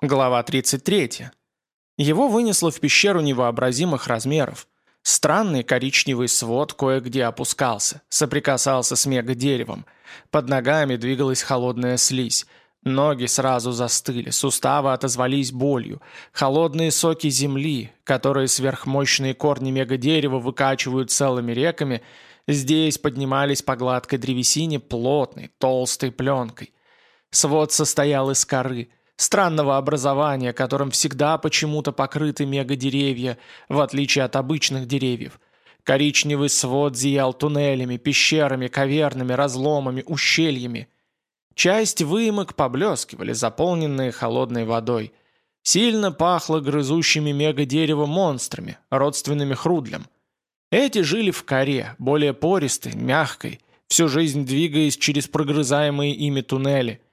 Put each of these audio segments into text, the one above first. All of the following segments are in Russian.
Глава 33. Его вынесло в пещеру невообразимых размеров. Странный коричневый свод кое-где опускался, соприкасался с мега-деревом. Под ногами двигалась холодная слизь. Ноги сразу застыли, суставы отозвались болью. Холодные соки земли, которые сверхмощные корни мега-дерева выкачивают целыми реками, здесь поднимались по гладкой древесине плотной, толстой пленкой. Свод состоял из коры – странного образования, которым всегда почему-то покрыты мегадеревья, в отличие от обычных деревьев. Коричневый свод зиял туннелями, пещерами, кавернами, разломами, ущельями. Часть выемок поблескивали, заполненные холодной водой. Сильно пахло грызущими мегадерево монстрами, родственными хрудлям. Эти жили в коре, более пористой, мягкой, всю жизнь двигаясь через прогрызаемые ими туннели –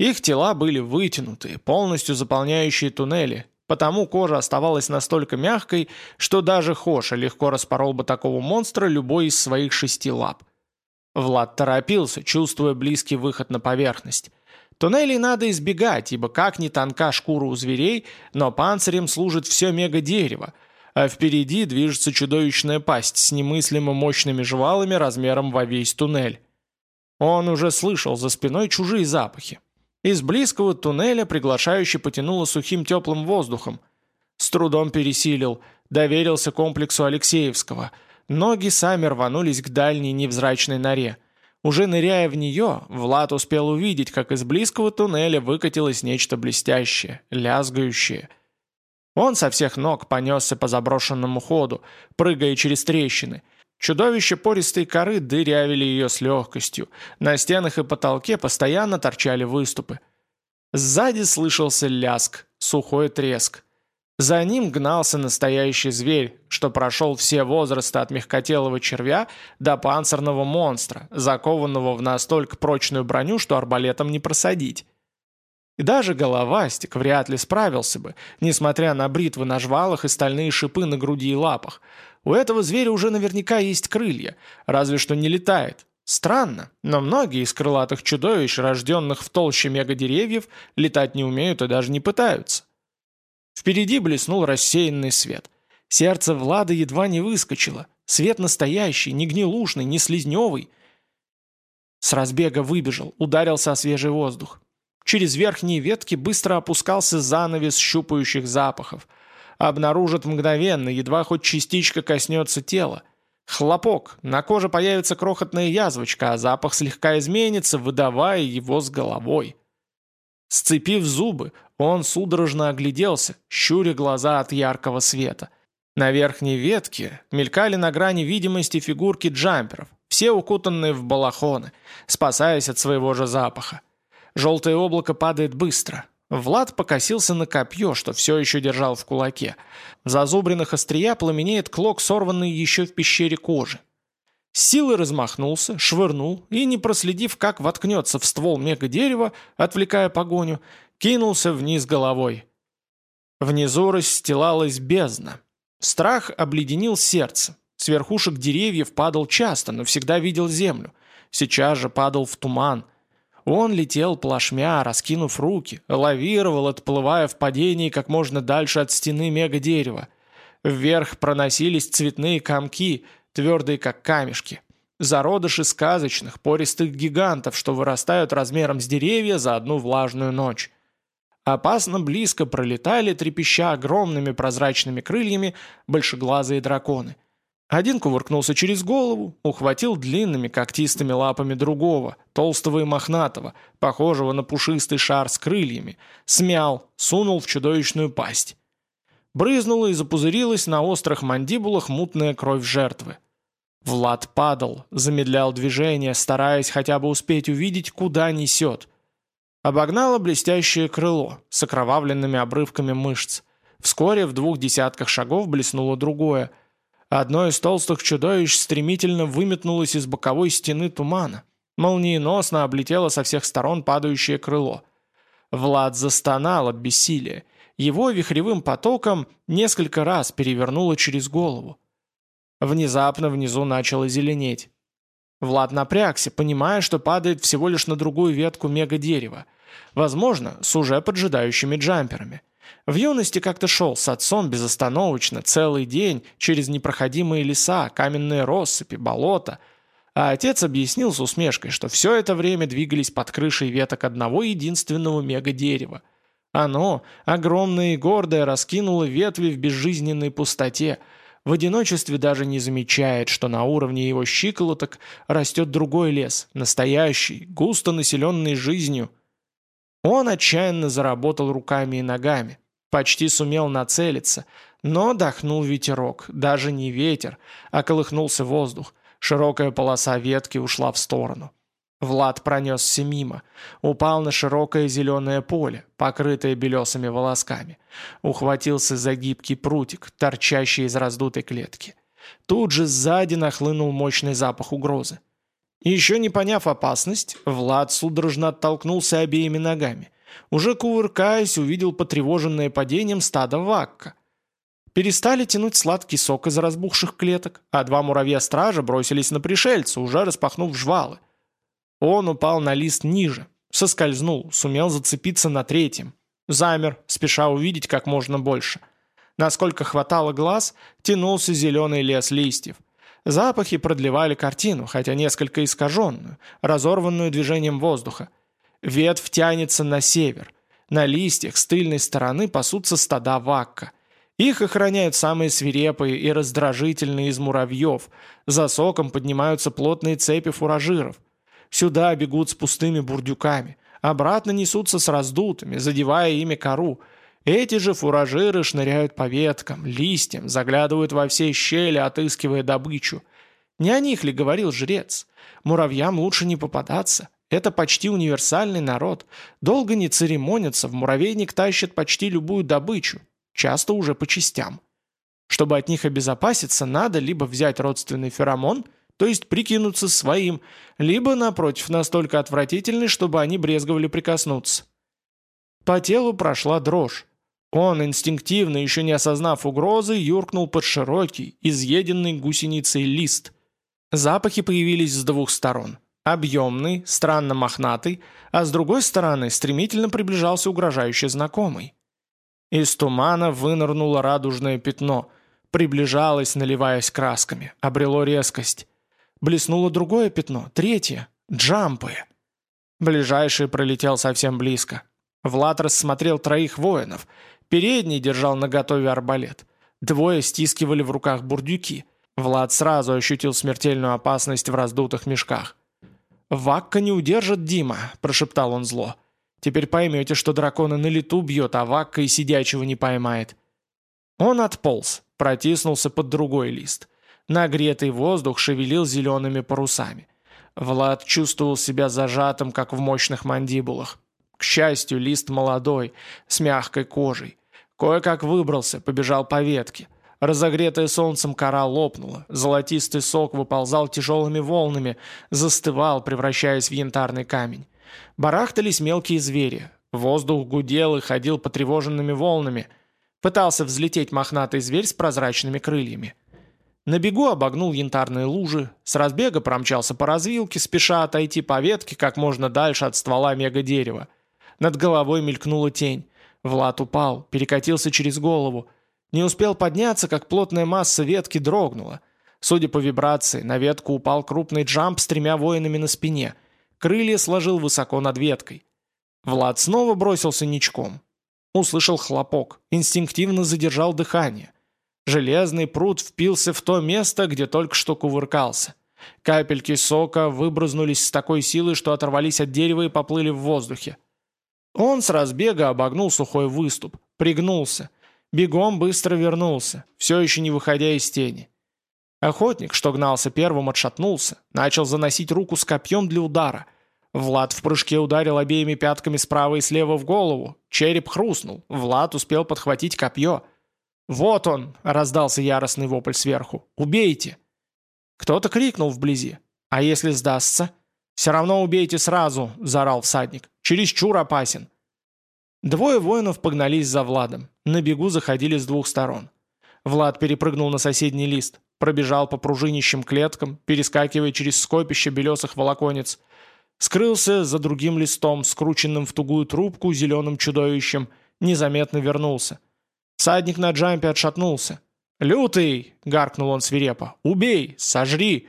их тела были вытянутые, полностью заполняющие туннели, потому кожа оставалась настолько мягкой, что даже Хоша легко распорол бы такого монстра любой из своих шести лап. Влад торопился, чувствуя близкий выход на поверхность. Туннелей надо избегать, ибо как ни тонка шкура у зверей, но панцирем служит все мега-дерево, а впереди движется чудовищная пасть с немыслимо мощными жвалами размером во весь туннель. Он уже слышал за спиной чужие запахи. Из близкого туннеля приглашающе потянуло сухим теплым воздухом. С трудом пересилил, доверился комплексу Алексеевского. Ноги сами рванулись к дальней невзрачной норе. Уже ныряя в нее, Влад успел увидеть, как из близкого туннеля выкатилось нечто блестящее, лязгающее. Он со всех ног понесся по заброшенному ходу, прыгая через трещины – Чудовища пористой коры дырявили ее с легкостью. На стенах и потолке постоянно торчали выступы. Сзади слышался ляск, сухой треск. За ним гнался настоящий зверь, что прошел все возрасты от мягкотелого червя до панцирного монстра, закованного в настолько прочную броню, что арбалетом не просадить. И даже головастик вряд ли справился бы, несмотря на бритвы на жвалах и стальные шипы на груди и лапах – у этого зверя уже наверняка есть крылья, разве что не летает. Странно, но многие из крылатых чудовищ, рожденных в толще мегадеревьев, летать не умеют и даже не пытаются. Впереди блеснул рассеянный свет. Сердце Влада едва не выскочило. Свет настоящий, не гнилушный, не слизневый. С разбега выбежал, ударился о свежий воздух. Через верхние ветки быстро опускался занавес щупающих запахов – обнаружат мгновенно, едва хоть частичка коснется тела. Хлопок, на коже появится крохотная язвочка, а запах слегка изменится, выдавая его с головой. Сцепив зубы, он судорожно огляделся, щуря глаза от яркого света. На верхней ветке мелькали на грани видимости фигурки джамперов, все укутанные в балахоны, спасаясь от своего же запаха. Желтое облако падает быстро, Влад покосился на копье, что все еще держал в кулаке. В зазубренных острия пламенеет клок, сорванный еще в пещере кожи. С силой размахнулся, швырнул и, не проследив, как воткнется в ствол мега-дерева, отвлекая погоню, кинулся вниз головой. Внизу расстилалась бездна. Страх обледенил сердце. С верхушек деревьев падал часто, но всегда видел землю. Сейчас же падал в туман – он летел плашмя, раскинув руки, лавировал, отплывая в падении как можно дальше от стены мега-дерева. Вверх проносились цветные комки, твердые как камешки. Зародыши сказочных, пористых гигантов, что вырастают размером с деревья за одну влажную ночь. Опасно близко пролетали, трепеща огромными прозрачными крыльями, большеглазые драконы – один кувыркнулся через голову, ухватил длинными когтистыми лапами другого, толстого и мохнатого, похожего на пушистый шар с крыльями, смял, сунул в чудовищную пасть. Брызнула и запузырилась на острых мандибулах мутная кровь жертвы. Влад падал, замедлял движение, стараясь хотя бы успеть увидеть, куда несет. Обогнало блестящее крыло с окровавленными обрывками мышц. Вскоре в двух десятках шагов блеснуло другое – Одно из толстых чудовищ стремительно выметнулось из боковой стены тумана. Молниеносно облетело со всех сторон падающее крыло. Влад застонал от бессилия. Его вихревым потоком несколько раз перевернуло через голову. Внезапно внизу начало зеленеть. Влад напрягся, понимая, что падает всего лишь на другую ветку мега-дерева. Возможно, с уже поджидающими джамперами. В юности как-то шел с отцом безостановочно, целый день, через непроходимые леса, каменные россыпи, болота. А отец объяснил с усмешкой, что все это время двигались под крышей веток одного единственного мега-дерева. Оно, огромное и гордое, раскинуло ветви в безжизненной пустоте, в одиночестве даже не замечает, что на уровне его щиколоток растет другой лес, настоящий, густо населенный жизнью. Он отчаянно заработал руками и ногами, почти сумел нацелиться, но дохнул ветерок, даже не ветер, а колыхнулся воздух, широкая полоса ветки ушла в сторону. Влад пронесся мимо, упал на широкое зеленое поле, покрытое белесыми волосками. Ухватился за гибкий прутик, торчащий из раздутой клетки. Тут же сзади нахлынул мощный запах угрозы. Еще не поняв опасность, Влад судорожно оттолкнулся обеими ногами. Уже кувыркаясь, увидел потревоженное падением стадо вакка. Перестали тянуть сладкий сок из разбухших клеток, а два муравья-стража бросились на пришельца, уже распахнув жвалы. Он упал на лист ниже, соскользнул, сумел зацепиться на третьем. Замер, спеша увидеть как можно больше. Насколько хватало глаз, тянулся зеленый лес листьев. Запахи продлевали картину, хотя несколько искаженную, разорванную движением воздуха. Ветвь тянется на север. На листьях с тыльной стороны пасутся стада вакка. Их охраняют самые свирепые и раздражительные из муравьев. За соком поднимаются плотные цепи фуражиров. Сюда бегут с пустыми бурдюками, обратно несутся с раздутыми, задевая ими кору. Эти же фуражиры шныряют по веткам, листьям, заглядывают во все щели, отыскивая добычу. Не о них ли говорил жрец? Муравьям лучше не попадаться. Это почти универсальный народ. Долго не церемонятся, в муравейник тащат почти любую добычу, часто уже по частям. Чтобы от них обезопаситься, надо либо взять родственный феромон – то есть прикинуться своим, либо, напротив, настолько отвратительный, чтобы они брезговали прикоснуться. По телу прошла дрожь. Он, инстинктивно, еще не осознав угрозы, юркнул под широкий, изъеденный гусеницей лист. Запахи появились с двух сторон. Объемный, странно мохнатый, а с другой стороны стремительно приближался угрожающий знакомый. Из тумана вынырнуло радужное пятно, приближалось, наливаясь красками, обрело резкость. Блеснуло другое пятно, третье. Джампы. Ближайший пролетел совсем близко. Влад рассмотрел троих воинов. Передний держал наготове арбалет. Двое стискивали в руках бурдюки. Влад сразу ощутил смертельную опасность в раздутых мешках. «Вакка не удержит Дима», – прошептал он зло. «Теперь поймете, что дракона на лету бьет, а Вакка и сидячего не поймает». Он отполз, протиснулся под другой лист. Нагретый воздух шевелил зелеными парусами. Влад чувствовал себя зажатым, как в мощных мандибулах. К счастью, лист молодой, с мягкой кожей. Кое-как выбрался, побежал по ветке. Разогретая солнцем кора лопнула, золотистый сок выползал тяжелыми волнами, застывал, превращаясь в янтарный камень. Барахтались мелкие звери. Воздух гудел и ходил потревоженными волнами. Пытался взлететь мохнатый зверь с прозрачными крыльями. На бегу обогнул янтарные лужи, с разбега промчался по развилке, спеша отойти по ветке как можно дальше от ствола мега-дерева. Над головой мелькнула тень. Влад упал, перекатился через голову. Не успел подняться, как плотная масса ветки дрогнула. Судя по вибрации, на ветку упал крупный джамп с тремя воинами на спине. Крылья сложил высоко над веткой. Влад снова бросился ничком. Услышал хлопок, инстинктивно задержал дыхание. Железный пруд впился в то место, где только что кувыркался. Капельки сока выбрызнулись с такой силой, что оторвались от дерева и поплыли в воздухе. Он с разбега обогнул сухой выступ, пригнулся. Бегом быстро вернулся, все еще не выходя из тени. Охотник, что гнался первым, отшатнулся, начал заносить руку с копьем для удара. Влад в прыжке ударил обеими пятками справа и слева в голову. Череп хрустнул. Влад успел подхватить копье. «Вот он!» — раздался яростный вопль сверху. «Убейте!» Кто-то крикнул вблизи. «А если сдастся?» «Все равно убейте сразу!» — заорал всадник. «Чересчур опасен!» Двое воинов погнались за Владом. На бегу заходили с двух сторон. Влад перепрыгнул на соседний лист. пробежал по пружинищим клеткам, перескакивая через скопище белесых волоконец, скрылся за другим листом, скрученным в тугую трубку зеленым чудовищем, незаметно вернулся. Всадник на джампе отшатнулся. «Лютый!» — гаркнул он свирепо. «Убей! Сожри!»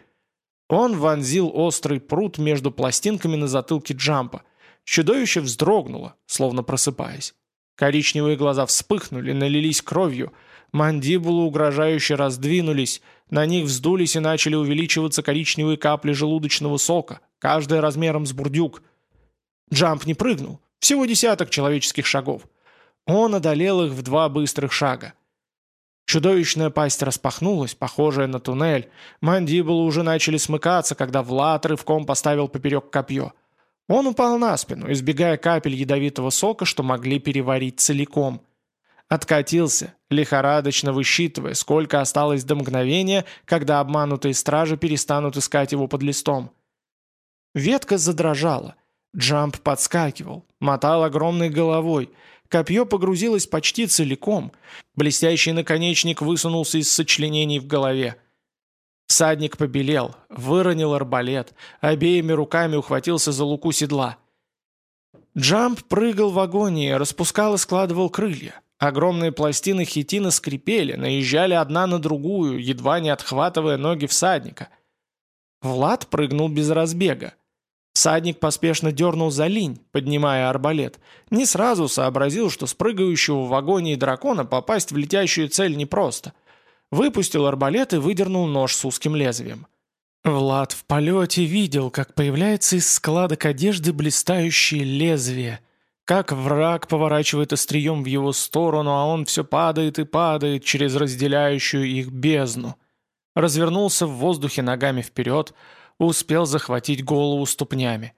Он вонзил острый пруд между пластинками на затылке джампа. Чудовище вздрогнуло, словно просыпаясь. Коричневые глаза вспыхнули, налились кровью. Мандибулы угрожающе раздвинулись, на них вздулись и начали увеличиваться коричневые капли желудочного сока, каждая размером с бурдюк. Джамп не прыгнул, всего десяток человеческих шагов. Он одолел их в два быстрых шага. Чудовищная пасть распахнулась, похожая на туннель. Мандибулы уже начали смыкаться, когда Влад рывком поставил поперек копье. Он упал на спину, избегая капель ядовитого сока, что могли переварить целиком. Откатился, лихорадочно высчитывая, сколько осталось до мгновения, когда обманутые стражи перестанут искать его под листом. Ветка задрожала. Джамп подскакивал, мотал огромной головой, Копье погрузилось почти целиком. Блестящий наконечник высунулся из сочленений в голове. Всадник побелел, выронил арбалет, обеими руками ухватился за луку седла. Джамп прыгал в агонии, распускал и складывал крылья. Огромные пластины хитина скрипели, наезжали одна на другую, едва не отхватывая ноги всадника. Влад прыгнул без разбега. Садник поспешно дернул за линь, поднимая арбалет. Не сразу сообразил, что с прыгающего в вагоне дракона попасть в летящую цель непросто. Выпустил арбалет и выдернул нож с узким лезвием. Влад в полете видел, как появляется из складок одежды блистающее лезвие, как враг поворачивает острием в его сторону, а он все падает и падает через разделяющую их бездну. Развернулся в воздухе ногами вперед, успел захватить голову ступнями.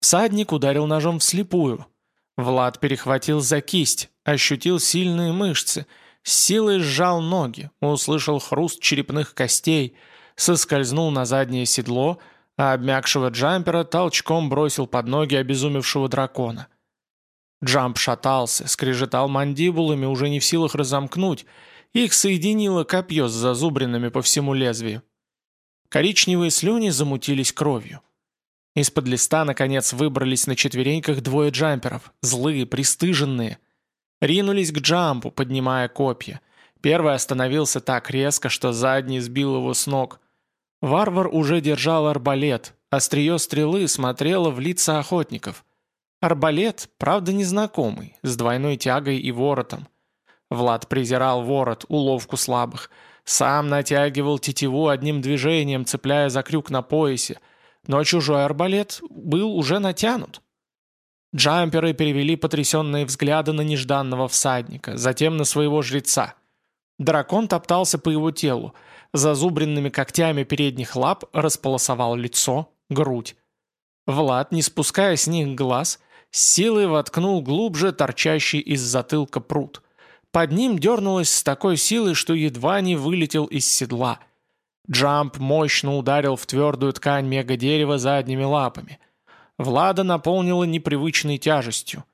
Всадник ударил ножом вслепую. Влад перехватил за кисть, ощутил сильные мышцы, с силой сжал ноги, услышал хруст черепных костей, соскользнул на заднее седло, а обмякшего джампера толчком бросил под ноги обезумевшего дракона. Джамп шатался, скрежетал мандибулами, уже не в силах разомкнуть, их соединило копье с зазубринами по всему лезвию. Коричневые слюни замутились кровью. Из-под листа, наконец, выбрались на четвереньках двое джамперов, злые, пристыженные. Ринулись к джампу, поднимая копья. Первый остановился так резко, что задний сбил его с ног. Варвар уже держал арбалет, острие стрелы смотрело в лица охотников. Арбалет, правда незнакомый, с двойной тягой и воротом. Влад презирал ворот, уловку слабых – сам натягивал тетиву одним движением, цепляя за крюк на поясе, но чужой арбалет был уже натянут. Джамперы перевели потрясенные взгляды на нежданного всадника, затем на своего жреца. Дракон топтался по его телу, зазубренными когтями передних лап располосовал лицо, грудь. Влад, не спуская с них глаз, силой воткнул глубже торчащий из затылка пруд – под ним дернулось с такой силой, что едва не вылетел из седла. Джамп мощно ударил в твердую ткань мега-дерева задними лапами. Влада наполнила непривычной тяжестью.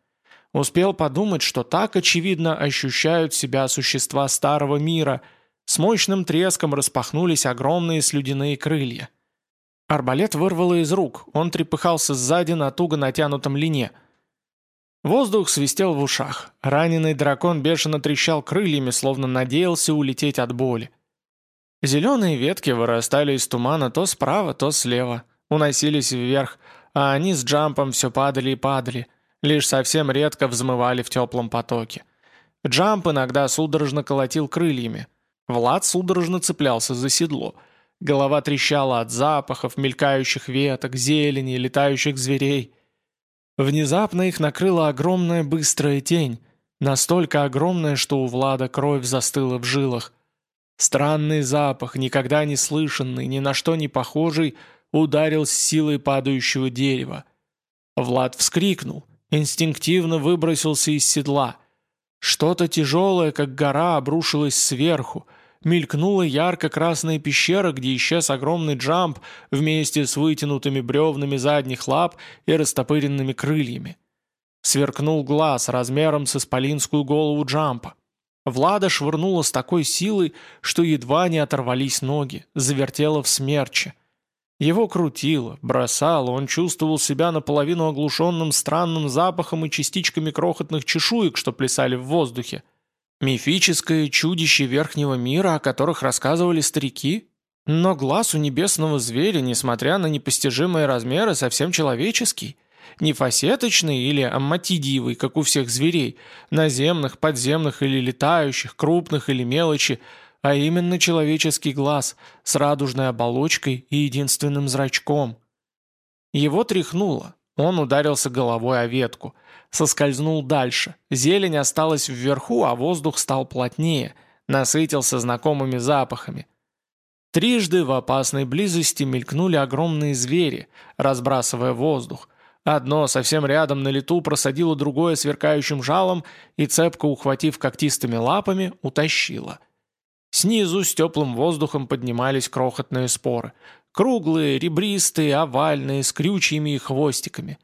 Успел подумать, что так очевидно ощущают себя существа старого мира. С мощным треском распахнулись огромные слюдяные крылья. Арбалет вырвало из рук, он трепыхался сзади на туго натянутом лине – Воздух свистел в ушах. Раненый дракон бешено трещал крыльями, словно надеялся улететь от боли. Зеленые ветки вырастали из тумана то справа, то слева, уносились вверх, а они с джампом все падали и падали, лишь совсем редко взмывали в теплом потоке. Джамп иногда судорожно колотил крыльями. Влад судорожно цеплялся за седло. Голова трещала от запахов, мелькающих веток, зелени, летающих зверей — Внезапно их накрыла огромная быстрая тень, настолько огромная, что у Влада кровь застыла в жилах. Странный запах, никогда не слышанный, ни на что не похожий, ударил с силой падающего дерева. Влад вскрикнул, инстинктивно выбросился из седла. Что-то тяжелое, как гора, обрушилось сверху, мелькнула ярко-красная пещера, где исчез огромный джамп вместе с вытянутыми бревнами задних лап и растопыренными крыльями. Сверкнул глаз размером с исполинскую голову джампа. Влада швырнула с такой силой, что едва не оторвались ноги, завертела в смерче. Его крутило, бросало, он чувствовал себя наполовину оглушенным странным запахом и частичками крохотных чешуек, что плясали в воздухе. Мифическое чудище верхнего мира, о которых рассказывали старики? Но глаз у небесного зверя, несмотря на непостижимые размеры, совсем человеческий. Не фасеточный или амматидиевый, как у всех зверей, наземных, подземных или летающих, крупных или мелочи, а именно человеческий глаз с радужной оболочкой и единственным зрачком. Его тряхнуло, он ударился головой о ветку, соскользнул дальше, зелень осталась вверху, а воздух стал плотнее, насытился знакомыми запахами. Трижды в опасной близости мелькнули огромные звери, разбрасывая воздух, Одно совсем рядом на лету просадило другое сверкающим жалом и, цепко ухватив когтистыми лапами, утащило. Снизу с теплым воздухом поднимались крохотные споры. Круглые, ребристые, овальные, с крючьями и хвостиками.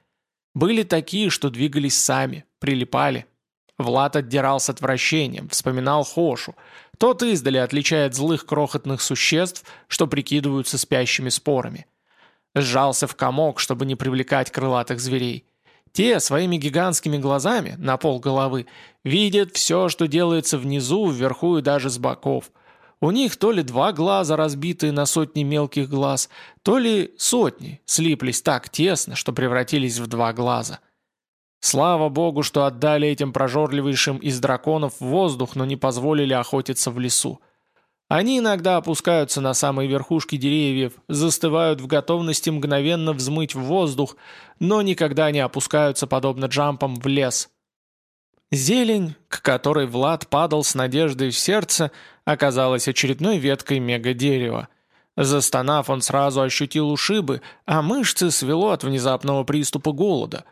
Были такие, что двигались сами, прилипали. Влад отдирал с отвращением, вспоминал Хошу. Тот издали отличает злых крохотных существ, что прикидываются спящими спорами. Сжался в комок, чтобы не привлекать крылатых зверей. Те своими гигантскими глазами, на пол головы, видят все, что делается внизу, вверху и даже с боков. У них то ли два глаза, разбитые на сотни мелких глаз, то ли сотни, слиплись так тесно, что превратились в два глаза. Слава богу, что отдали этим прожорливейшим из драконов воздух, но не позволили охотиться в лесу. Они иногда опускаются на самые верхушки деревьев, застывают в готовности мгновенно взмыть в воздух, но никогда не опускаются, подобно джампам, в лес. Зелень, к которой Влад падал с надеждой в сердце, оказалась очередной веткой мега-дерева. Застонав, он сразу ощутил ушибы, а мышцы свело от внезапного приступа голода.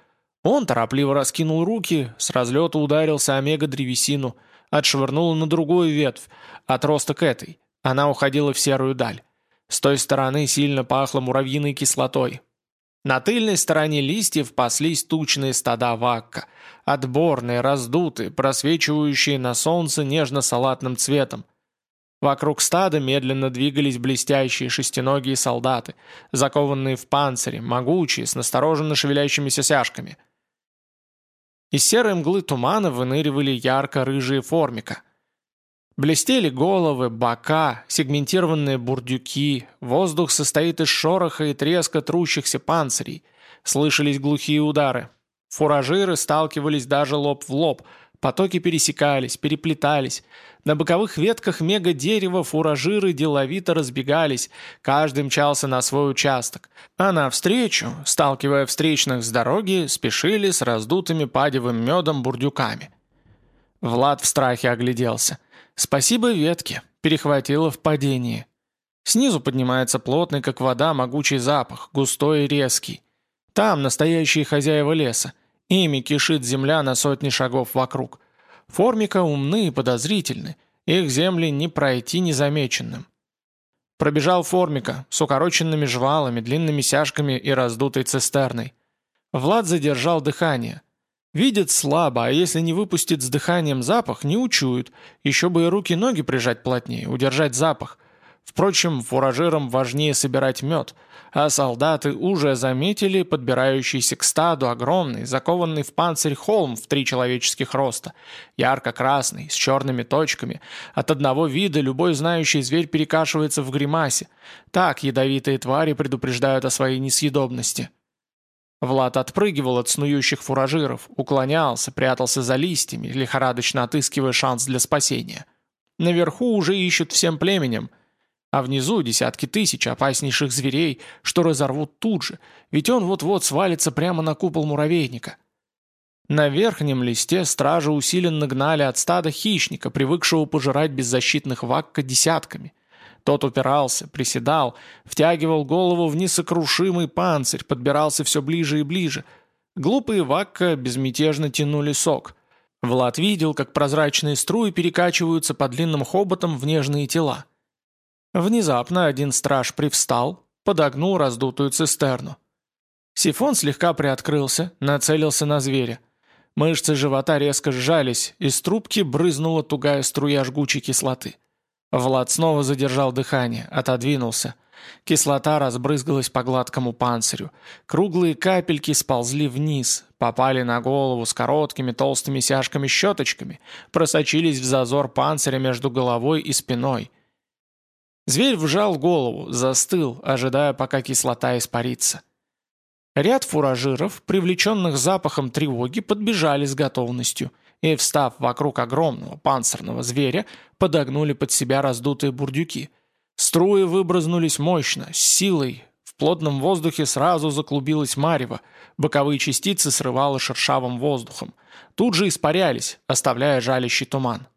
Он торопливо раскинул руки, с разлета ударился о мега-древесину – отшвырнула на другую ветвь, отросток этой. Она уходила в серую даль. С той стороны сильно пахло муравьиной кислотой. На тыльной стороне листьев паслись тучные стада вакка, отборные, раздутые, просвечивающие на солнце нежно-салатным цветом. Вокруг стада медленно двигались блестящие шестиногие солдаты, закованные в панцири, могучие, с настороженно шевелящимися сяжками – из серой мглы тумана выныривали ярко-рыжие формика. Блестели головы, бока, сегментированные бурдюки, воздух состоит из шороха и треска трущихся панцирей. Слышались глухие удары. Фуражиры сталкивались даже лоб в лоб – Потоки пересекались, переплетались. На боковых ветках мега-дерева фуражиры деловито разбегались, каждый мчался на свой участок. А навстречу, сталкивая встречных с дороги, спешили с раздутыми падевым медом бурдюками. Влад в страхе огляделся. «Спасибо ветке», перехватило в падении. Снизу поднимается плотный, как вода, могучий запах, густой и резкий. Там настоящие хозяева леса. Ими кишит земля на сотни шагов вокруг. Формика умны и подозрительны. Их земли не пройти незамеченным. Пробежал формика с укороченными жвалами, длинными сяжками и раздутой цистерной. Влад задержал дыхание. Видит слабо, а если не выпустит с дыханием запах, не учуют. Еще бы и руки-ноги прижать плотнее, удержать запах. Впрочем, фуражирам важнее собирать мед – а солдаты уже заметили подбирающийся к стаду огромный, закованный в панцирь холм в три человеческих роста, ярко-красный, с черными точками. От одного вида любой знающий зверь перекашивается в гримасе. Так ядовитые твари предупреждают о своей несъедобности. Влад отпрыгивал от снующих фуражиров, уклонялся, прятался за листьями, лихорадочно отыскивая шанс для спасения. Наверху уже ищут всем племенем – а внизу десятки тысяч опаснейших зверей, что разорвут тут же, ведь он вот-вот свалится прямо на купол муравейника. На верхнем листе стражи усиленно гнали от стада хищника, привыкшего пожирать беззащитных вакка десятками. Тот упирался, приседал, втягивал голову в несокрушимый панцирь, подбирался все ближе и ближе. Глупые вакка безмятежно тянули сок. Влад видел, как прозрачные струи перекачиваются по длинным хоботам в нежные тела. Внезапно один страж привстал, подогнул раздутую цистерну. Сифон слегка приоткрылся, нацелился на зверя. Мышцы живота резко сжались, из трубки брызнула тугая струя жгучей кислоты. Влад снова задержал дыхание, отодвинулся. Кислота разбрызгалась по гладкому панцирю. Круглые капельки сползли вниз, попали на голову с короткими толстыми сяжками-щеточками, просочились в зазор панциря между головой и спиной. Зверь вжал голову, застыл, ожидая, пока кислота испарится. Ряд фуражиров, привлеченных запахом тревоги, подбежали с готовностью и, встав вокруг огромного панцирного зверя, подогнули под себя раздутые бурдюки. Струи выбрызнулись мощно, с силой. В плотном воздухе сразу заклубилась марево, боковые частицы срывало шершавым воздухом. Тут же испарялись, оставляя жалящий туман.